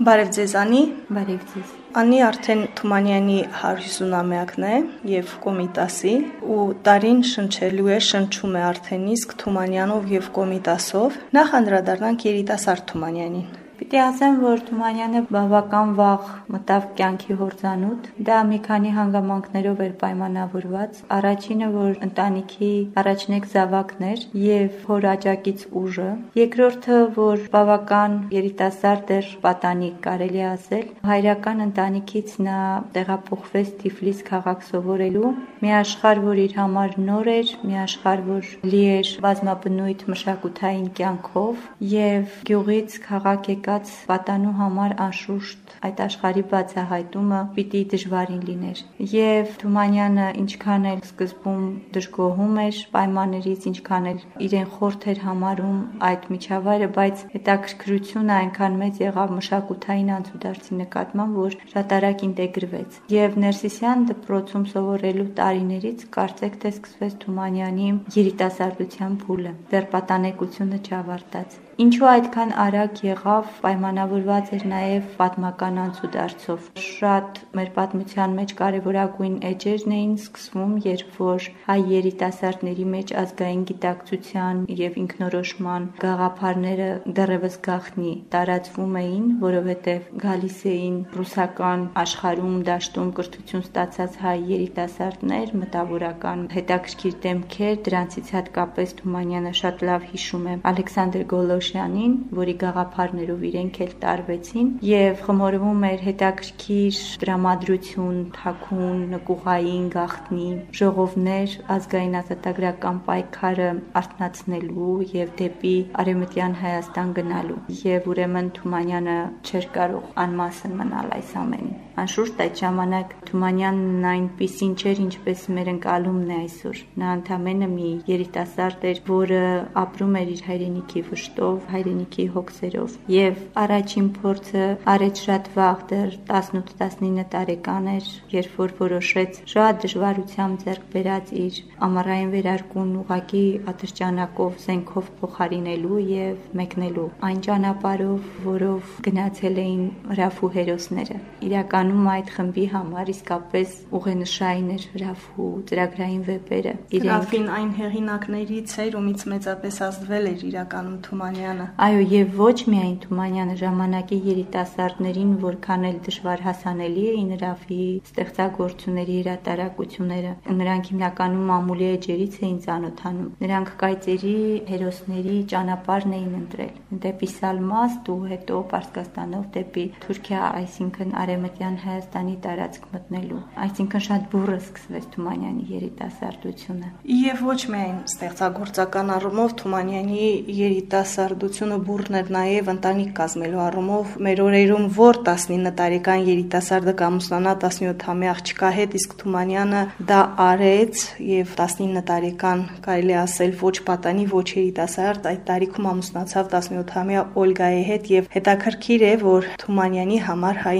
Բարև ձեզ Անի։ Բարև ձեզ։ Անի արդեն Թումանյանի 150-ամյակն է եւ Կոմիտասի ու տարին շնչելու է, շնչում է արդեն իսկ Թումանյանով եւ Կոմիտասով։ Նախ անդրադառնանք երիտասարդ Թումանյանին։ Պիտի ասեմ, որ Թումանյանը բավական վաղ մտավ կյանքի հորձանուտ։ Դա մի քանի հանգամանքներով էր պայմանավորված։ Առաջինը, որ ընտանիքի առաջնեկ զավակն էր եւ հոր աջակից ուժը։ Երկրորդը, որ բավական երիտասարդ էր պատանիկ, կարելի ասել։ Հայրական ընտանիքից նա տեղափոխվեց Թիֆլիս քաղաք սովորելու։ Մի աշխարհ, որ իր համար նոր էր, մի աշխարհ, որ լի էր բազմաբնույթ մշակութային կյանքով եւ գյուղից քաղաք եկա եկած պատանու համար անշուշտ այդ աշխարհի բացահայտումը պիտի դժվարին լիներ։ Եվ Թումանյանը ինչքան էլ սկզբում դժգոհում էր պայմաններից, ինչքան էլ իրեն խորթ էր համարում այդ միջավայրը, բայց հետաքրքրությունը այնքան մեծ եղավ մշակութային անցուդարձի նկատմամբ, որ շատ արագ ինտեգրվեց։ Եվ Ներսիսյան դպրոցում սովորելու տարիներից կարծեք թե սկսվեց Թումանյանի երիտասարդության փուլը, դեռ պատանեկությունը չավարտած։ Ինչու այդքան արագ եղավ, պայմանավորված էր նաև պատմական անցուդարձով։ Շատ մեր պատմության մեջ կարևորագույն էջերն էին սկսվում, երբ որ հայ երիտասարդների մեջ ազգային գիտակցության եւ ինքնորոշման գաղափարները դեռևս գախնի տարածվում էին, որովհետեւ գալիս էին ռուսական աշխարհում դաշտում կրթություն ստացած հայ երիտասարդներ, մտավորական հետաքրքիր դեմքեր, դրանցից հատկապես Թումանյանը շատ լավ հիշում է Ալեքսանդր Գոլոշ Մանուկյանին, որի գաղափարներով իրենք էլ տարվեցին եւ խմորվում էր հետաքրքիր դրամատրություն, թակուն, նկուղային գախտնի, ժողովներ ազգային ազատագրական պայքարը արտնացնելու եւ դեպի արևմտյան Հայաստան գնալու։ Եվ ուրեմն Թումանյանը չէր կարող անմասն մնալ այս ամենին։ Անշուշտ այդ ժամանակ Թումանյանն այնպեսին չէր, ինչպես մեր ընկալումն է այսօր։ Նա ընդամենը մի երիտասարդ էր, որը ապրում էր իր հայրենիքի վշտով, հայրենիքի հոգսերով եւ առաջին փորձը արեց շատ վաղ, դեռ 18-19 տարեկան էր, երբ որ որոշեց շատ դժվարությամբ ձեռք բերած իր ամառային վերարկուն ուղակի ատրճանակով զենքով փոխարինելու եւ մեկնելու այն ճանապարհով, որով գնացել էին հրաֆու հերոսները։ Իրական Իրականում այդ խմբի համար իսկապես ուղենշային էր հրավու ծրագրային վեպերը։ Իրենքին այն հեղինակներից էր, ումից մեծապես ազդվել էր իրականում Թումանյանը։ Այո, եւ ոչ միայն Թումանյանը ժամանակի երիտասարդներին, որքան էլ դժվար հասանելի էին հրավի ստեղծագործությունների հրատարակությունները։ Նրանք հիմնականում ամուլի էջերից էին ծանոթանում։ Նրանք կայծերի հերոսների ճանապարհն էին ընտրել դեպի Սալմաստ ու հետո Պարսկաստանով դեպի Թուրքիա, այսինքն արևմտյան Հայաստանի տարածք մտնելու։ Այսինքն շատ բուրը սկսվեց Թումանյանի երիտասարդությունը։ Եվ ոչ միայն ստեղծագործական առումով Թումանյանի երիտասարդությունը բուրն էր նաև ընտանիք կազմելու առումով։ Մեր օրերում որ 19 տարեկան երիտասարդը կամուսնանա 17-ամյա աղջկա հետ, իսկ Թումանյանը դա արեց եւ 19 տարեկան կարելի ասել ոչ պատանի, ոչ երիտասարդ այդ տարիքում ամուսնացավ 17-ամյա Օլգայի հետ եւ հետաքրքիր է, որ Թումանյանի համար հայ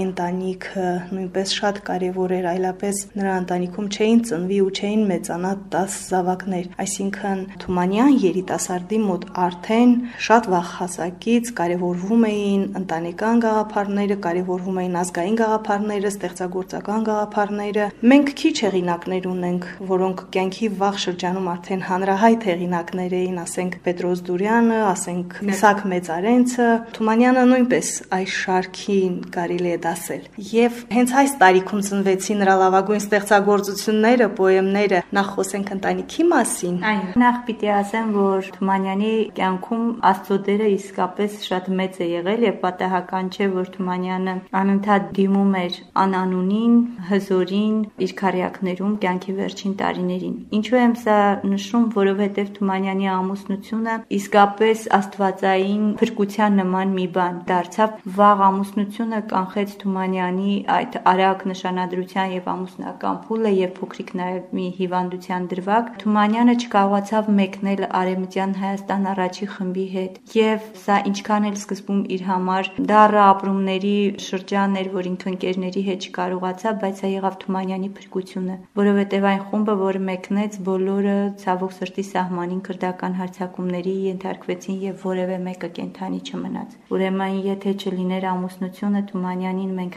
ընտանիքը նույնպես շատ կարևոր էր, այլապես նրա ընտանիքում չէին ծնվի ու չէին մեծանա 10 զավակներ։ Այսինքն Թումանյան երիտասարդի մոտ արդեն շատ վաղ հասակից կարևորվում էին ընտանեկան գաղափարները, կարևորվում էին ազգային գաղափարները, ստեղծագործական գաղափարները։ Մենք քիչ հեղինակներ ունենք, որոնք կյանքի վաղ շրջանում արդեն հանրահայտ հեղինակներ էին, ասենք Պետրոս Դուրյանը, ասենք Իսակ Մեծարենցը, Թումանյանը նույնպես այս շարքին կարելի է դասել։ Եվ եւ հենց այս տարիքում ծնվեցի նրա լավագույն ստեղծագործությունները, պոեմները։ Նախ խոսենք ընտանիքի մասին։ Այո, նախ պիտի ասեմ, որ Թումանյանի կյանքում Աստծո դերը իսկապես շատ մեծ է եղել եւ պատահական չէ, որ Թումանյանը անընդհատ դիմում էր անանունին, հզորին, իր քարյակներում կյանքի վերջին տարիներին։ Ինչու եմ սա նշում, որովհետեւ Թումանյանի ամուսնությունը իսկապես աստվածային փրկության նման մի բան դարձավ։ Վաղ ամուսնությունը կանխեց Թումանյանի այդ արագ նշանադրության եւ ամուսնական փուլը եւ փոքրիկ նաեւ մի հիվանդության դրվագ։ Թումանյանը չկարողացավ մեկնել Արեմտյան Հայաստան առաջի խմբի հետ եւ սա ինչքան էլ սկզբում իր համար դառը ապրումների շրջան էր, որ ինքը ընկերների հետ չկարողացավ, բայց սա եղավ Թումանյանի փրկությունը, որովհետեւ այն խումբը, որը մեկնեց, բոլորը ցավոք սրտի սահմանին քրդական հարձակումների ենթարկվեցին եւ որևէ մեկը կենթանի չմնաց։ Ուրեմն եթե չլիներ ամուսնությունը Թումանյանին մենք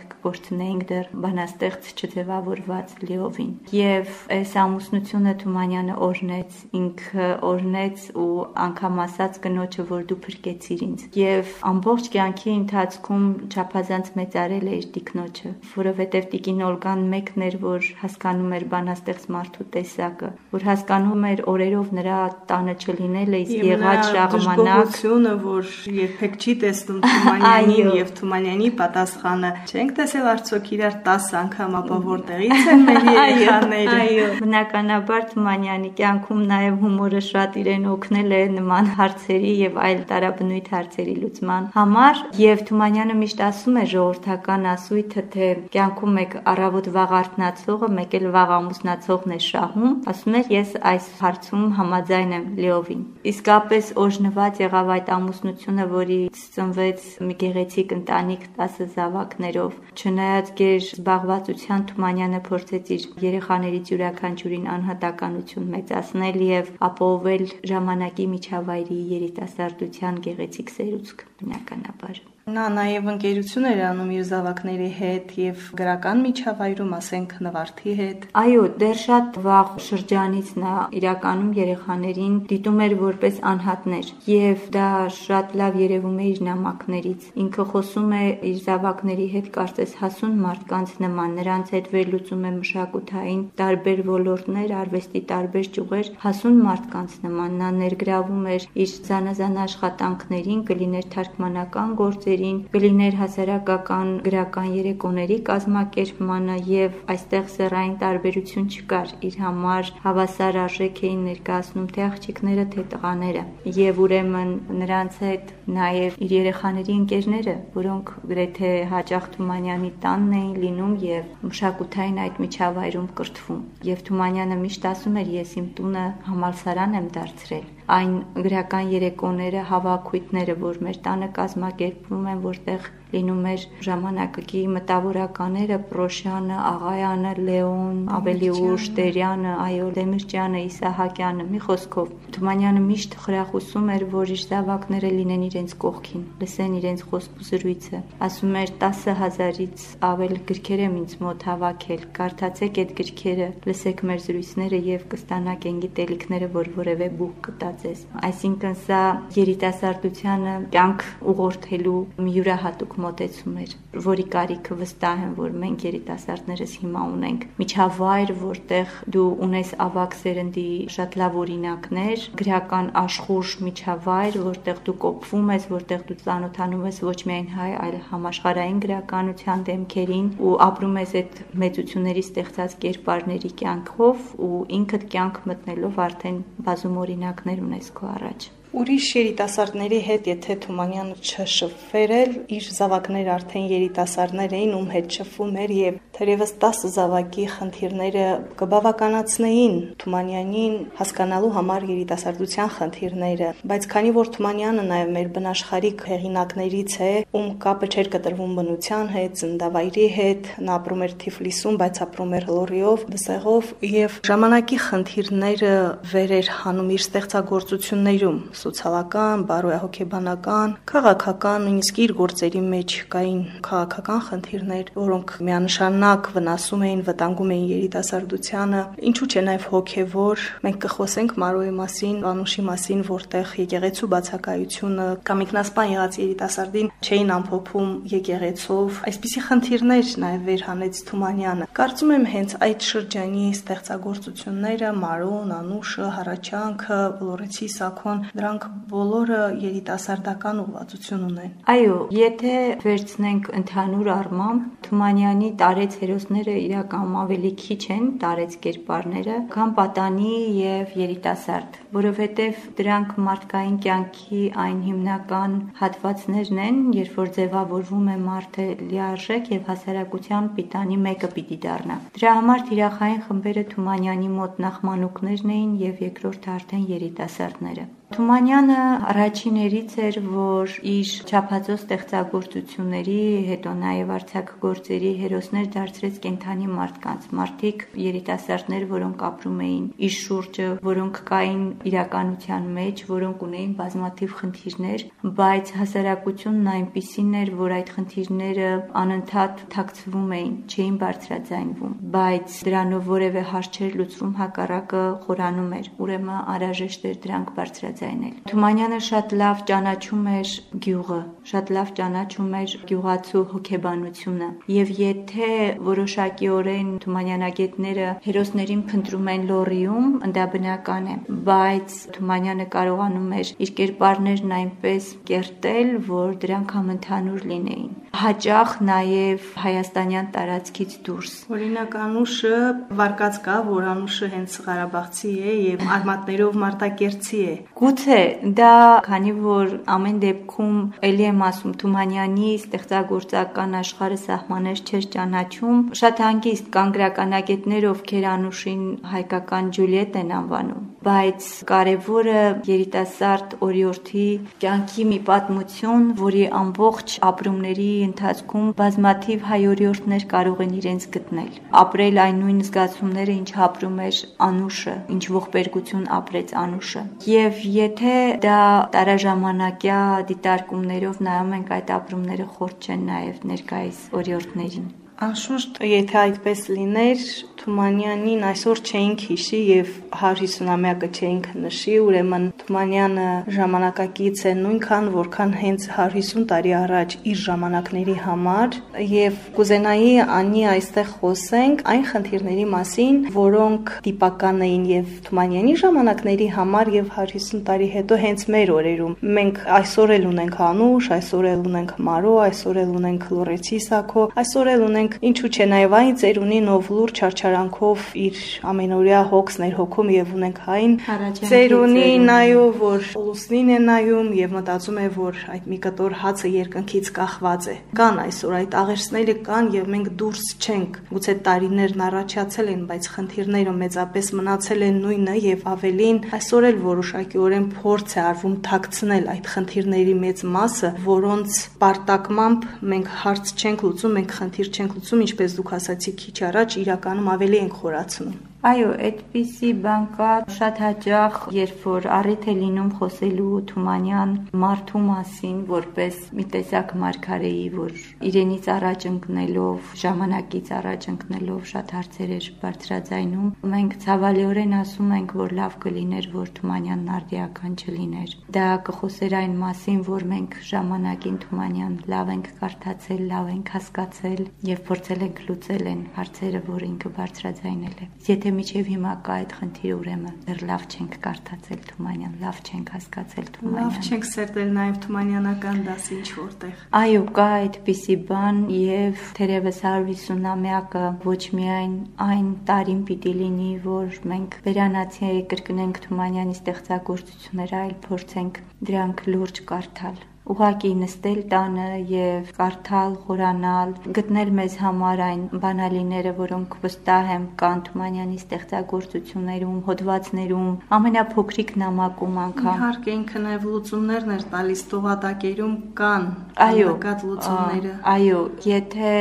կկորցնեինք դեռ բանաստեղծ չձևավորված Լեովին։ Եվ այս ամուսնությունը Թումանյանը օրնեց, ինքը օրնեց ու անգամ ասաց կնոջը, որ դու փրկեցիր ինձ։ Եվ ամբողջ կյանքի ընթացքում չափազանց մեծարել է իր տիկնոջը, որովհետև տիկին Օլգան մեկն էր, որ հասկանում էր բանաստեղծ մարդու տեսակը, որ հասկանում էր օրերով նրա տանը չլինելը, իսկ եղած շաղմանակ, որ երբեք չի տեսնում Թումանյանին եւ Թումանյանի պատասխանը։ Չենք տեսել արդյոք իրար 10 անգամ, ապա որտեղից են մեր երեխաները։ Այո, բնականաբար Թումանյանի կյանքում նաեւ հումորը շատ իրեն օգնել է նման հարցերի եւ այլ տարաբնույթ հարցերի լուծման համար եւ Թումանյանը միշտ ասում է ժողովրդական ասույթը թե կյանքում մեկ առավոտ վաղ արթնացողը մեկ էլ վաղ ամուսնացողն է շահում ասում էր ես այս հարցում համաձայն եմ Լեովին իսկապես օժնված եղավ այդ ամուսնությունը որից ծնվեց մի գեղեցիկ ընտանիք 10 զավակներով չնայած գեր զբաղվածության Թումանյանը փորձեց իր երեխաներից յուրաքանչյուրին անհատականություն մեծացնել եւ ապահովել ժամանակի միջավայրի երիտասարդության գեղեցիկ սերուցք բնականաբար Նա նաև ընկերություն էր անում իր զավակների հետ եւ գրական միջավայրում, ասենք, նվարդի հետ։ Այո, դեռ շատ վաղ շրջանից նա իրականում երեխաներին դիտում էր որպես անհատներ եւ դա շատ լավ երևում է իր նամակներից։ Ինքը խոսում է իր զավակների հետ կարծես հասուն մարդկանց նման, նրանց հետ վերլուծում է մշակութային տարբեր ոլորտներ, արվեստի տարբեր ճյուղեր հասուն մարդկանց նման։ Նա ներգրավում էր իր զանազան աշխատանքներին, կլիներ թարգմանական գործեր ծրագրերին, կլիներ հասարակական գրական երեկոների կազմակերպմանը եւ այստեղ սերային տարբերություն չկար։ Իր համար հավասար արժեք էին ներկայացնում թե աղջիկները, թե տղաները։ Եվ ուրեմն նրանց հետ նաեւ իր երեխաների ընկերները, որոնք գրեթե հաճախ Թումանյանի տանն էին լինում եւ մշակութային այդ միջավայրում կրթվում։ Եվ Թումանյանը միշտ ասում էր ես իմ տունը համալսարան եմ դարձրել այն գրական երեկոները, հավաքույթները, որ մեր տանը կազմակերպվում են, որտեղ լինում էր ժամանակակի մտավորականները Պրոշյանը, Աղայանը, Լեոն, ավելի ուշ Տերյանը, այո, Դեմիրճյանը, Իսահակյանը, մի խոսքով Թումանյանը միշտ խրախուսում էր, որ իր զավակները լինեն իրենց կողքին, լսեն իրենց խոսք զրույցը։ Ասում էր 10000-ից ավել գրքեր եմ ինձ մոտ հավաքել, կարդացեք այդ գրքերը, լսեք մեր զրույցները եւ կստանաք այն գիտելիքները, որ որևէ բուխ կտածես։ Այսինքն սա երիտասարդությանը կյանք ուղղորդելու մի յուրահատուկ մոտեցում էր, որի կարիքը վստահ եմ, որ մենք երիտասարդներս հիմա ունենք։ Միջավայր, որտեղ դու ունես ավակ սերնդի շատ լավ օրինակներ, գրական աշխուժ միջավայր, որտեղ դու կոփվում ես, որտեղ դու ծանոթանում ես ոչ միայն հայ, այլ համաշխարհային գրականության դեմքերին ու ապրում ես այդ մեծությունների ստեղծած կերպարների կյանքով ու ինքդ կյանք մտնելով արդեն բազում օրինակներ UNESCO araç Ուրիշ երիտասարդների հետ, եթե Թումանյանը չշփվեր իր զավակները արդեն երիտասարդներ էին, ում հետ շփվում էր եւ թերևս 10 զավակի խնդիրները կբավականացնեին Թումանյանին հասկանալու համար երիտասարդության խնդիրները, բայց քանի որ Թումանյանը նաեւ մեր բնաշխարհիկ հեղինակներից է, ում կապը չէր կտրվում բնության հետ, ծնդավայրի հետ, նա ապրում էր Թիֆլիսում, բայց ապրում էր Լորիով, Դսեղով եւ ժամանակի խնդիրները վեր էր հանում իր ստեղծագործություններում սոցիալական, բարոյահոգեբանական, քաղաքական, նույնիսկ իր գործերի մեջ կային քաղաքական խնդիրներ, որոնք միանշանակ վնասում էին, վտանգում էին երիտասարդությանը, ինչու՞ չէ նաև հոգևոր։ Մենք կխոսենք Մարոյի մասին, Անուշի մասին, որտեղ եկեղեցու բացակայությունը կամ ինքնասպան եղած երիտասարդին չէին ամփոփում եկեղեցով։ Այսպիսի խնդիրներ նաև վերհանեց Թումանյանը։ Կարծում եմ հենց այդ շրջանի ստեղծագործությունները Մարոն, Անուշը, Հառաչանքը, Լորեցի Սաքոն, դրանք բոլորը երիտասարդական ուղղվածություն ունեն։ Այո, եթե վերցնենք ընդհանուր առմամբ, Թումանյանի տարեց հերոսները իրականում ավելի քիչ են տարեց կերպարները, քան պատանի եւ երիտասարդ, որովհետեւ դրանք մարդկային կյանքի այն հիմնական հատվածներն են, երբ որ ձևավորվում է մարդը լիարժեք եւ հասարակության պիտանի մեկը պիտի դառնա։ Դրա համար թիրախային խմբերը Թումանյանի մոտ նախ մանուկներն էին եւ երկրորդը արդեն երիտասարդները։ Թումանյանը առաջիներից էր, որ իր չափածո ստեղծագործությունների, հետո նաև արցակ գործերի հերոսներ դարձրեց կենթանի մարդկանց, մարդիկ երիտասարդներ, որոնք ապրում էին իր շուրջը, որոնք կային իրականության մեջ, որոնք ունեին բազմաթիվ խնդիրներ, բայց հասարակությունն այնպիսին էր, որ այդ խնդիրները անընդհատ թաքցվում էին, չէին բարձրաձայնվում, բայց դրանով որևէ հարց չէր լուծվում, հակառակը խորանում էր։ Ուրեմն անհրաժեշտ էր դրանք բարձրաձայնել ձայնել։ Թումանյանը շատ լավ ճանաչում էր գյուղը, շատ լավ ճանաչում էր գյուղացու հոգեբանությունը, եւ եթե որոշակիորեն Թումանյանագետները հերոսներին փնտրում են լորիում, դա բնական է, բայց Թումանյանը կարողանում էր իր կերպարներն այնպես կերտել, որ դրանք համընդհանուր լինեին հաճախ նաև հայաստանյան տարածքից դուրս։ Օրինակ Անուշը վարկած կա, որ Անուշը հենց Ղարաբաղցի է եւ արմատներով մարտակերտցի է։ Գուցե դա քանի որ ամեն դեպքում ելի եմ ասում Թումանյանի ստեղծագործական աշխարհը սահմաններ չէր ճանաչում, շատ հանգիստ կան գրականագետներ, ովքեր Անուշին հայկական Ջուլիետ են անվանում, բայց կարևորը երիտասարդ օրիորդի կյանքի մի պատմություն, որի ամբողջ ապրումների ընթացքում բազմաթիվ հայորիորդներ կարող են իրենց գտնել։ Ապրել այն նույն զգացումները, ինչ ապրում էր Անուշը, ինչ ողբերգություն ապրեց Անուշը։ Եվ եթե դա տարաժամանակյա դիտարկումներով նայում ենք այդ ապրումները խորտ չեն նաև ներկայիս օրիորդներին։ Անշուշտ, եթե այդպես լիներ, Թումանյանին այսօր չէինք հիշի եւ 150-ամյակը չէինք նշի, ուրեմն Թումանյանը ժամանակակից է նույնքան, որքան հենց 150 տարի առաջ իր ժամանակների համար եւ կուզենայի անի այստեղ խոսենք այն խնդիրների մասին, որոնք տիպական էին եւ Թումանյանի ժամանակների համար եւ 150 տարի հետո հենց մեր օրերում։ Մենք այսօր էլ ունենք Անուշ, այսօր էլ ունենք Մարո, այսօր էլ ունենք Լորեցի Սակո, այսօր էլ ունենք ինչու՞ չէ նաեւ այն ծերունին ով լուր չարչար շնորհանքով իր ամենօրյա հոգս ներհոգում եւ ունենք այն ծերունի նայով որ լուսնին է նայում եւ մտածում է որ այդ մի կտոր հացը երկնքից կախված է կան այսօր այդ աղերսները կան եւ մենք դուրս չենք գուցե տարիներն առաջացել են բայց խնդիրները մեծապես մնացել են նույնը եւ ավելին այսօր էլ որոշակիորեն փորձ է արվում թաքցնել այդ խնդիրների մեծ մասը որոնց պարտակմամբ մենք հարց չենք լուծում մենք խնդիր չենք լուծում ինչպես դուք ասացիք քիչ առաջ իրականում ավելի ենք խորացնում։ Այո, այդպիսի բան կա շատ հաճախ, երբ որ առիթ է լինում խոսելու Թումանյան մարդու մասին, որպես մի տեսակ մարգարեի, որ իրենից առաջ ընկնելով, ժամանակից առաջ ընկնելով շատ հարցեր էր բարձրաձայնում, մենք ցավալիորեն ասում ենք, որ լավ կլիներ, որ Թումանյանն արդիական չլիներ։ Դա կխոսեր այն մասին, որ մենք ժամանակին Թումանյան լավ ենք կարդացել, լավ ենք հասկացել եւ փորձել ենք լուծել են հարցերը, որ ինքը բարձրաձայնել է։ Եթե միջև հիմա կա այդ խնդիրը ուրեմն դեռ լավ չենք կարդացել Թումանյան, լավ չենք հասկացել Թումանյան։ Լավ չենք սերտել նաև Թումանյանական դասը ինչ որտեղ։ Այո, կա այդպիսի բան եւ թերևս 150-ամյակը ոչ միայն այն տարին պիտի լինի, որ մենք վերանացի կրկնենք Թումանյանի ստեղծագործությունները, այլ փորձենք դրանք լուրջ կարդալ ուղակի նստել տանը եւ կարդալ, խորանալ, գտնել մեզ համար այն բանալիները, որոնք վստահ եմ կան Թումանյանի ստեղծագործություններում, հոդվածներում, ամենափոքրիկ նամակում անգամ։ Իհարկե ինքը նաեւ լուծումներն էր տալիս տողատակերում կան այո, լուծումները։ Այո, եթե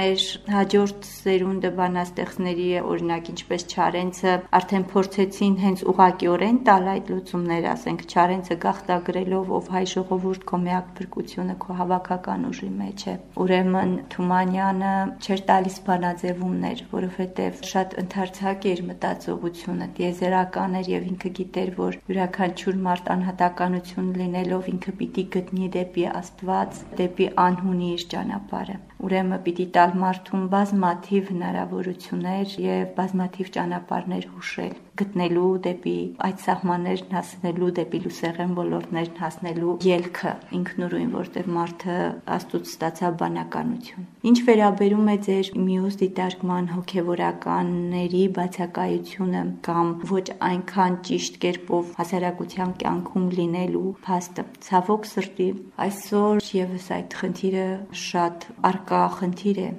մեր հաջորդ սերունդը բանաստեղծների օրինակ ինչպես Չարենցը արդեն փորձեցին հենց ուղակիորեն տալ այդ լուծումները, ասենք Չարենցը գախտագրելով ով հայ ժողովուրդ կոմի միակ փրկությունը քո հավաքական ուժի մեջ է։ Ուրեմն Թումանյանը չէր տալիս բանաձևումներ, որովհետև շատ ընդարձակ էր մտածողությունը, դիեզերական էր եւ ինքը գիտեր, որ յուրաքանչյուր մարդ անհատականություն լինելով ինքը պիտի գտնի դեպի Աստված, դեպի անհունի իր ճանապարհը։ Ուրեմն պիտի տալ մարդուն բազմաթիվ հնարավորություններ եւ բազմաթիվ ճանապարհներ հուշել գտնելու դեպի այդ սահմաններն հասնելու դեպի լուսեղեն ոլորտներն հասնելու ելքը ինքնուրույն որտեղ մարդը աստուց ստացա բանականություն ինչ վերաբերում է ձեր մյուս դիտարկման հոգեվորականների բացակայությունը կամ ոչ այնքան ճիշտ կերպով հասարակության կյանքում լինելու փաստը ցավոք սրտի այսօր եւս այդ խնդիրը շատ արկա խնդիր է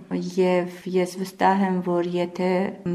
եւ ես վստահ եմ որ եթե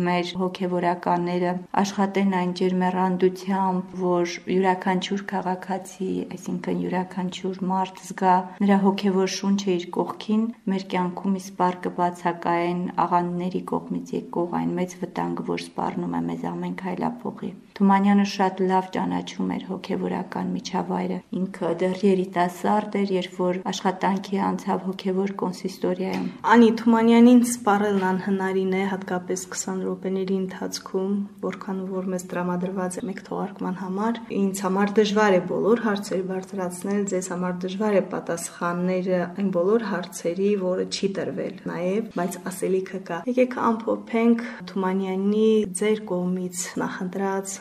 մեր հոգեվորականները աշխատ աշխատեն այն ջերմեռանդությամբ, որ յուրաքանչյուր քաղաքացի, այսինքն յուրաքանչյուր մարդ զգա նրա հոգևոր շունչը իր կողքին, մեր կյանքում իսպար կբացակայեն աղանդների կողմից եկող այն մեծ վտանգը, որ սպառնում է մեզ ամեն քայլափողի։ Թումանյանը շատ լավ ճանաչում էր հոգևորական միջավայրը։ Ինքը դեռ երիտասարդ էր, երբ որ աշխատանքի անցավ հոգևոր կոնսիստորիայում։ Անի Թումանյանին սպառելն անհնարին է, հատկապես 20 րոպեների ընթացքում, որքան որ մեզ տրամադրված է մեկ թողարկման համար։ Ինձ համար դժվար է բոլոր հարցերը բարձրացնել, ձեզ համար դժվար է պատասխանները այն բոլոր հարցերի, որը չի տրվել նաև, բայց ասելիքը կա։ Եկեք ամփոփենք Թումանյանի ձեր կողմից նախընտրած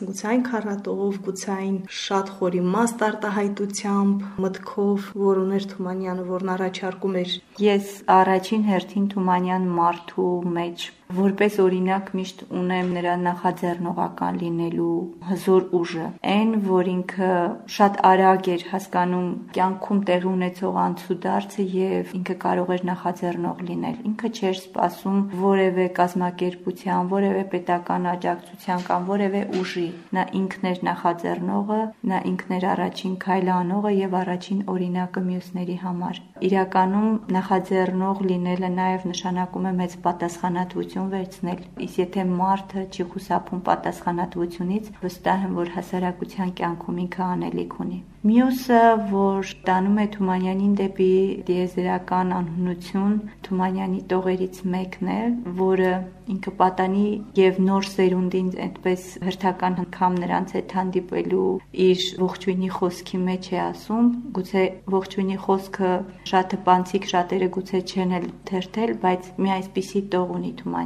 քառատողով, գուցե այն շատ խորի մաստ արտահայտությամբ, մտքով, որ ուներ Թումանյանը, որն առաջարկում էր։ Ես առաջին հերթին Թումանյան մարդու մեջ Որպես օրինակ միշտ ունեմ նրա նախաձեռնողական լինելու հզոր ուժը։ Այն, որ ինքը շատ արագ էր հասկանում կյանքում տեղի ունեցող անցուդարձը եւ ինքը կարող էր նախաձեռնող լինել։ Ինքը չէր սպասում որևէ կազմակերպության, որևէ պետական աջակցության կամ որևէ ուժի։ Նա ինքն էր նախաձեռնողը, նա ինքն էր առաջին քայլը անողը եւ առաջին օրինակը մյուսների համար։ Իրականում նախաձեռնող լինելը նաեւ նշանակում է մեծ պատասխանատվություն պատասխանատվություն վերցնել։ Իսկ եթե մարդը չի խուսափում պատասխանատվությունից, վստահ եմ, որ հասարակության կյանքում ինքը անելիք ունի։ Մյուսը, որ տանում է Թումանյանին դեպի դիեզերական անհունություն, Թումանյանի տողերից մեկն է, որը ինքը պատանի եւ նոր սերունդին այդպես հերթական անգամ նրանց հետ հանդիպելու իր ողջույնի խոսքի մեջ է ասում գուցե ողջույնի խոսքը շատ հպանցիկ շատերը գուցե չեն էլ թերթել բայց մի այսպիսի տող ունի Թումանյանը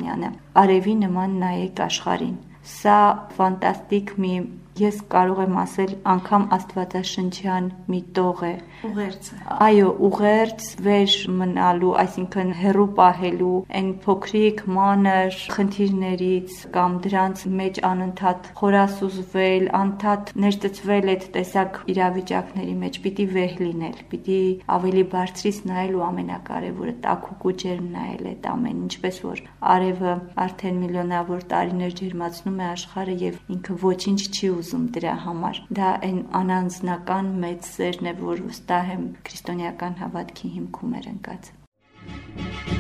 արևի նման նայեք աշխարհին սա ֆանտաստիկ մի ես կարող եմ ասել անգամ աստվածաշնչյան մի տող է ուղերձը այո ուղերձ վեր մնալու այսինքն հերու պահելու այն փոքրիկ մանր խնդիրներից կամ դրանց մեջ անընդհատ խորասուզվել անընդհատ ներծծվել այդ տեսակ իրավիճակների մեջ պիտի վեհ լինել պիտի ավելի բարձրից նայել ու ամենակարևորը տաքուկ ու ջերմ նայել այդ ամեն ինչպես որ արևը արդեն միլիոնավոր տարիներ ջերմացնում է աշխարհը եւ ինքը ոչինչ չի ուզում ուզում դրա համար։ Դա այն անանձնական մեծ սերն է, որ վստահ եմ քրիստոնեական հավատքի հիմքում էր ընկած։